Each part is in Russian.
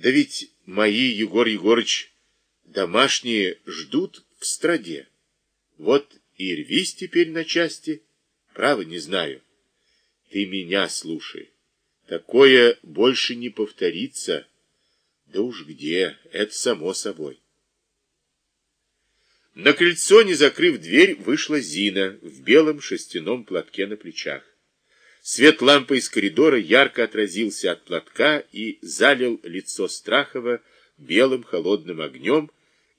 Да ведь мои, Егор Егорыч, домашние ждут в страде. Вот и рвись теперь на части. Право, не знаю. Ты меня слушай. Такое больше не повторится. Да уж где, это само собой. На крыльцо, не закрыв дверь, вышла Зина в белом шерстяном платке на плечах. Свет лампы из коридора ярко отразился от платка и залил лицо Страхова белым холодным огнем,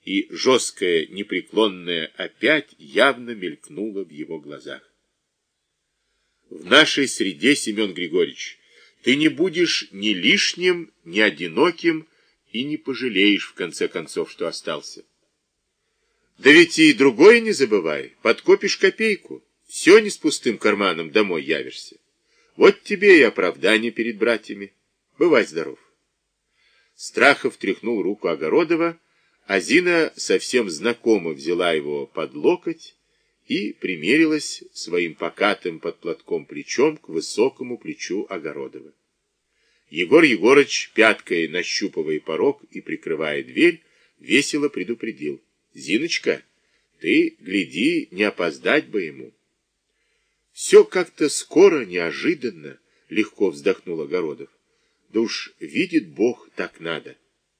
и жесткое, непреклонное опять явно мелькнуло в его глазах. В нашей среде, Семен Григорьевич, ты не будешь ни лишним, ни одиноким и не пожалеешь, в конце концов, что остался. Да ведь и другое не забывай, подкопишь копейку, все не с пустым карманом домой явишься. Вот тебе и оправдание перед братьями. Бывай здоров. Страхов тряхнул руку Огородова, а Зина совсем знакомо взяла его под локоть и примерилась своим покатым под платком плечом к высокому плечу Огородова. Егор Егорыч, пяткой нащупывая порог и прикрывая дверь, весело предупредил. «Зиночка, ты, гляди, не опоздать бы ему». Все как-то скоро, неожиданно, легко вздохнул Огородов. Да уж, видит Бог, так надо.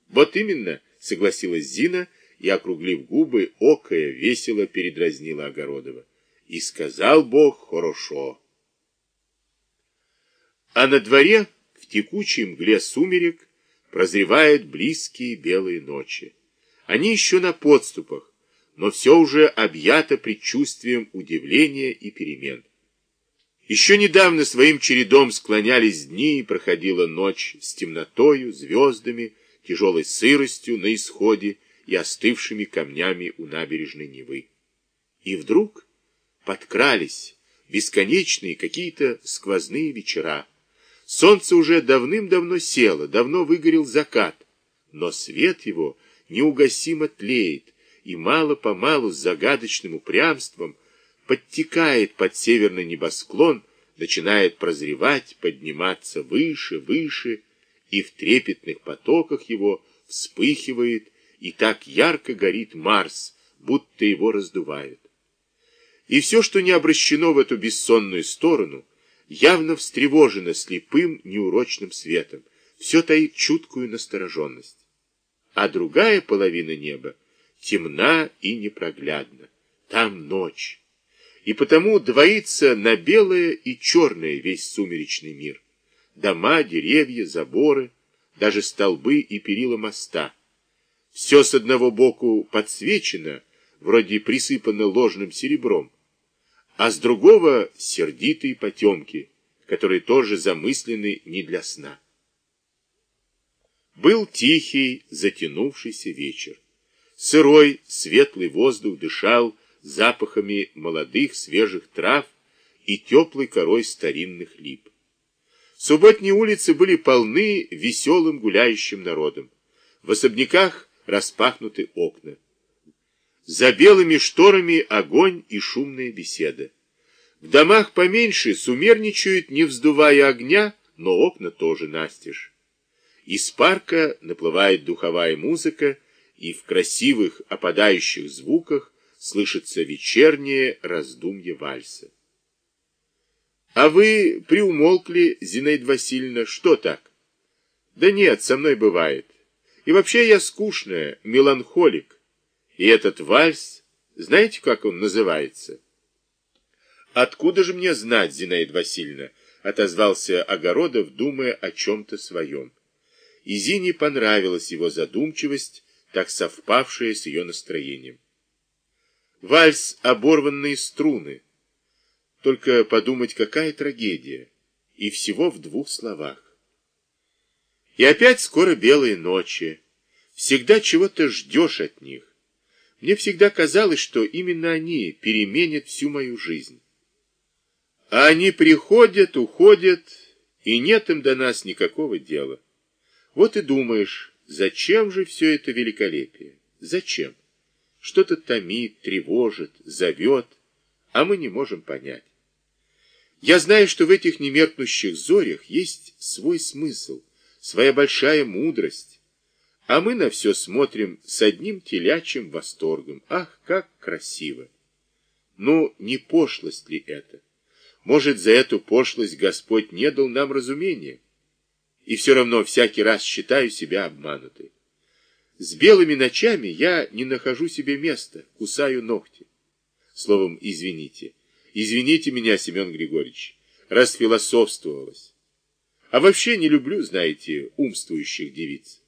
Вот именно, согласилась Зина и, округлив губы, окая весело передразнила Огородова. И сказал Бог хорошо. А на дворе, в текучей мгле сумерек, прозревают близкие белые ночи. Они еще на подступах, но все уже объято предчувствием удивления и перемен. Еще недавно своим чередом склонялись дни и проходила ночь с темнотою, звездами, тяжелой сыростью на исходе и остывшими камнями у набережной Невы. И вдруг подкрались бесконечные какие-то сквозные вечера. Солнце уже давным-давно село, давно выгорел закат, но свет его неугасимо тлеет и мало-помалу с загадочным упрямством подтекает под северный небосклон, начинает прозревать, подниматься выше, выше, и в трепетных потоках его вспыхивает и так ярко горит Марс, будто его раздувает. И все, что не обращено в эту бессонную сторону, явно встревожено слепым, неурочным светом, все таит чуткую настороженность. А другая половина неба темна и непроглядна. Там ночь и потому двоится на белое и черное весь сумеречный мир. Дома, деревья, заборы, даже столбы и перила моста. Все с одного боку подсвечено, вроде присыпано ложным серебром, а с другого сердитые потемки, которые тоже замыслены не для сна. Был тихий, затянувшийся вечер. Сырой, светлый воздух дышал запахами молодых свежих трав и теплой корой старинных лип. Субботние улицы были полны веселым гуляющим народом. В особняках распахнуты окна. За белыми шторами огонь и шумная беседа. В домах поменьше сумерничают, не вздувая огня, но окна тоже настежь. Из парка наплывает духовая музыка, и в красивых опадающих звуках слышится вечернее раздумье вальса. А вы приумолкли, Зинаида Васильевна, что так? Да нет, со мной бывает. И вообще я скучная, меланхолик. И этот вальс, знаете, как он называется? Откуда же мне знать, Зинаида Васильевна? Отозвался Огородов, думая о чем-то своем. И Зине понравилась его задумчивость, так совпавшая с ее настроением. Вальс «Оборванные струны». Только подумать, какая трагедия. И всего в двух словах. И опять скоро белые ночи. Всегда чего-то ждешь от них. Мне всегда казалось, что именно они переменят всю мою жизнь. А они приходят, уходят, и нет им до нас никакого дела. Вот и думаешь, зачем же все это великолепие? Зачем? Что-то томит, тревожит, зовет, а мы не можем понять. Я знаю, что в этих немеркнущих зорях есть свой смысл, своя большая мудрость, А мы на все смотрим с одним телячьим восторгом. Ах, как красиво! Ну, не пошлость ли это? Может, за эту пошлость Господь не дал нам разумения? И все равно всякий раз считаю себя обманутой. С белыми ночами я не нахожу себе места, кусаю ногти. Словом, извините. Извините меня, Семен Григорьевич, расфилософствовалась. А вообще не люблю, знаете, умствующих девиц.